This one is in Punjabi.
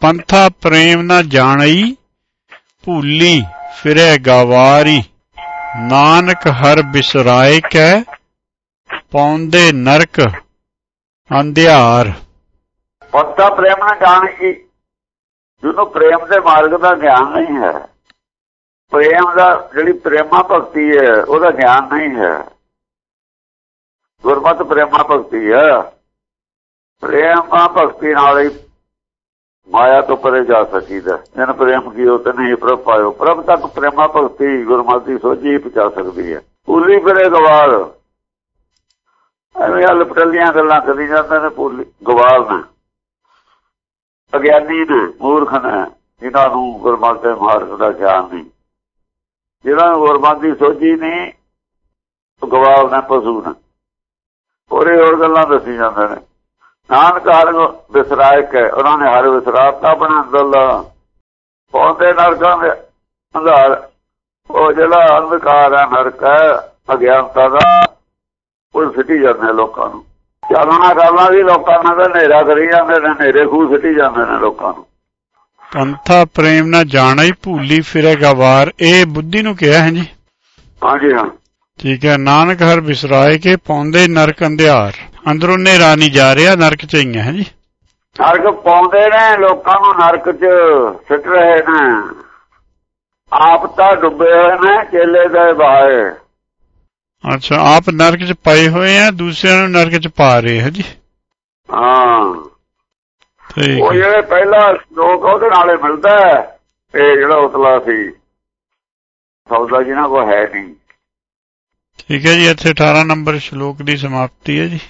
ਪੰਥਾ ਪ੍ਰੇਮ ਨਾ ਜਾਣਈ, ਭੂਲੀ ਫਿਰੇ ਗਵਾਰੀ। ਨਾਨਕ ਹਰ ਬਿਸਰਾਏ ਕੈ ਪੌਂਦੇ ਨਰਕ ਅੰਧਿਆਰ। ਪੱਤਾ ਪ੍ਰੇਮ ਨਾਲ ਜਾਣ ਜਿਹਨੂੰ ਪ੍ਰੇਮ ਦੇ ਮਾਰਗ ਦਾ ਗਿਆਨ ਨਹੀਂ ਹੈ। ਪ੍ਰੇਮ ਦਾ ਜਿਹੜੀ ਪ੍ਰੇਮਾ ਭਗਤੀ ਹੈ, ਉਹਦਾ ਗਿਆਨ ਨਹੀਂ ਹੈ। ਗੁਰਮਤਿ ਪ੍ਰੇਮਾ ਭਗਤੀ ਹੈ ਪ੍ਰੇਮਾ ਭਗਤੀ ਨਾਲ ਹੀ ਮਾਇਆ ਤੋਂ ਪਰੇ ਜਾ ਸਕੀਦਾ। ਜਨ ਪ੍ਰੇਮ ਕੀਓ ਤੇ ਨਹੀਂ ਪ੍ਰਭ ਪਾਇਓ। ਪ੍ਰਭ ਤੱਕ ਪ੍ਰੇਮਾ ਭਗਤੀ, ਗੁਰਮਤਿ ਸੋਝੀ ਪਹੁੰਚਾ ਸਕਦੀ ਹੈ। ਪੂਰੀ ਫਿਰੇ ਗਵਾਰ ਐਵੇਂ ਹਲ ਪਟਲੀਆਂ ਗੱਲਾਂ ਕਰੀ ਜਾਂਦੇ ਨੇ ਪੂਰੀ ਗਵਾਰ ਨੇ। ਅਗਿਆਨੀ ਨੇ, ਮੂਰਖ ਨੇ, ਜਿਨ੍ਹਾਂ ਨੂੰ ਗੁਰਮਤਿ ਦੇ ਮਾਰਗ ਦਾ ਗਿਆਨ ਨਹੀਂ। ਜਿਹਨਾਂ ਨੂੰ ਗੁਰਮਤਿ ਸੋਝੀ ਨਹੀਂ ਗਵਾਰ ਨੇ, ਪਸ਼ੂ ਨੇ। ਹੋਰੇ ਹੋਰ ਗੱਲਾਂ ਦੱਸੀ ਜਾਂਦੇ ਨੇ। ਨਾਨਕ ਹਰ ਵਿਸਰਾਇ ਕੇ ਉਹਨਾਂ ਨੇ ਹਰ ਵਿਸਰਾਤਾ ਬਣਾ ਦਿੱਲਾ ਪੌਂਦੇ ਨਰਕਾਂ ਦੇ ਅੰਧਾਰ ਉਹ ਜਿਹੜਾ ਅੰਧਕਾਰ ਹੈ ਨਰਕ ਹੈ ਅਗਿਆਨਤਾ ਦਾ ਉਹ ਸਿੱਟੀ ਜਾਂਦੇ ਲੋਕਾਂ ਨੂੰ। ਚਾਲਣਾ ਕਰਨਾ ਵੀ ਲੋਕਾਂ ਨਾਲ ਹਨੇਰਾ ਕਰੀ ਜਾਂਦੇ ਨੇ ਹਨੇਰੇ ਖੂਹ ਸਿੱਟੀ ਜਾਂਦੇ ਨੇ ਲੋਕਾਂ ਨੂੰ। ਪੰਥਾ ਪ੍ਰੇਮ ਨਾ ਜਾਣਈ ਭੂਲੀ ਫਿਰੇ ਗਵਾਰ ਇਹ ਬੁੱਧੀ ਨੂੰ ਕਿਹਾ ਹੈ ਜੀ? ਹਾਂਜੀ ਹਾਂ। ਠੀਕ ਹੈ ਨਾਨਕ ਹਰ ਬਿਸਰਾਏ ਕੇ ਪੌਂਦੇ ਨਰਕ ਅੰਧਿਆਰ। ਅੰਦਰੋਂ ਨਹੀਂ ਜਾ ਰਿਹਾ ਨਰਕ ਚ ਹੀ ਹੈ ਜੀ। ਨਰਕ ਪਾਉਂਦੇ ਨੇ ਲੋਕਾਂ ਨੂੰ ਨਰਕ 'ਚ ਸਿੱਟ ਰਹੇ ਨੇ। ਆਪ ਤਾਂ ਡੁੱਬੇ ਹੋਏ ਨੇ ਚੇਲੇ ਦੇ ਬਾਹੇ ਅੱਛਾ ਆਪ ਨਰਕ ਚ ਪਏ ਹੋਏ ਆ ਦੂਸਰਿਆਂ ਨੂੰ ਨਰਕ ਚ ਪਾ ਰਹੇ ਹੈ ਜੀ। ਹਾਂ। ਠੀਕ ਉਹ। ਜਿਹੜੇ ਪਹਿਲਾ ਲੋਕ ਉਹਦੇ ਨਾਲੇ ਮਿਲਦਾ ਇਹ ਜਿਹੜਾ ਉਤਲਾ ਸੀ। ਸੌਦਾ ਜਿਹਨਾਂ ਕੋ ਹੈ ਨਹੀਂ। ਠੀਕ ਹੈ ਜੀ ਇੱਥੇ 18 ਨੰਬਰ ਸ਼ਲੋਕ ਦੀ ਸਮਾਪਤੀ ਹੈ ਜੀ।